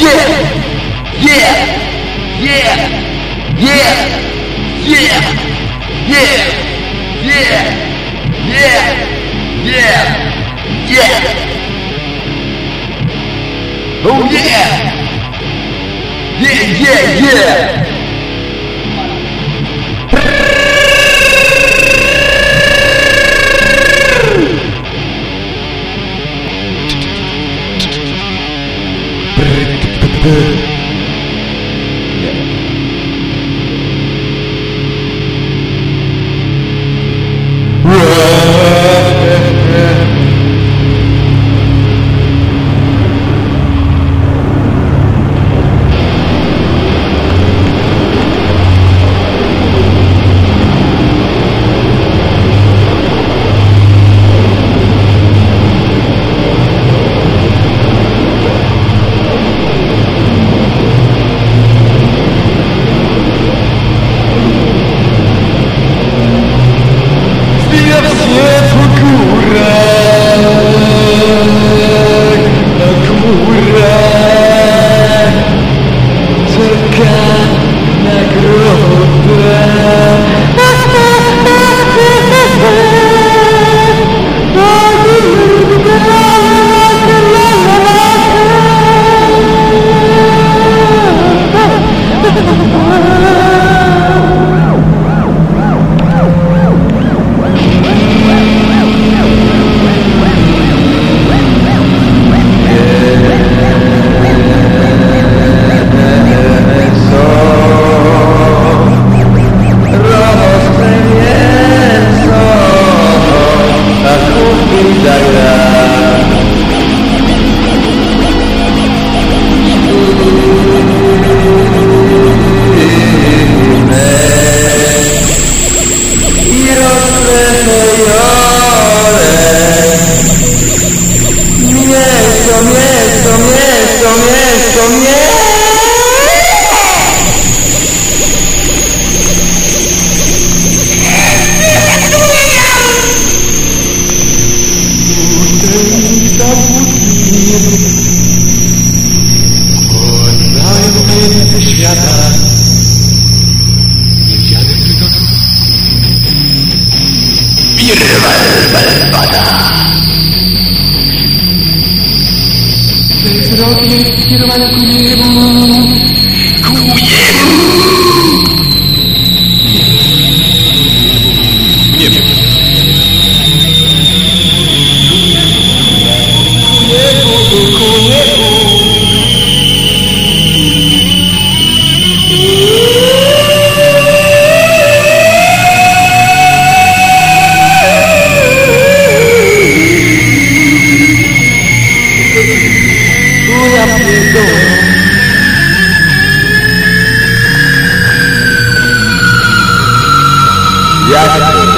yeah, yeah, yeah, yeah, yeah, yeah, yeah, yeah, yeah, yeah. Oh yeah! Yeah, yeah, yeah! good. Viral बलपदा Rocky, you're the one mundo. Ya.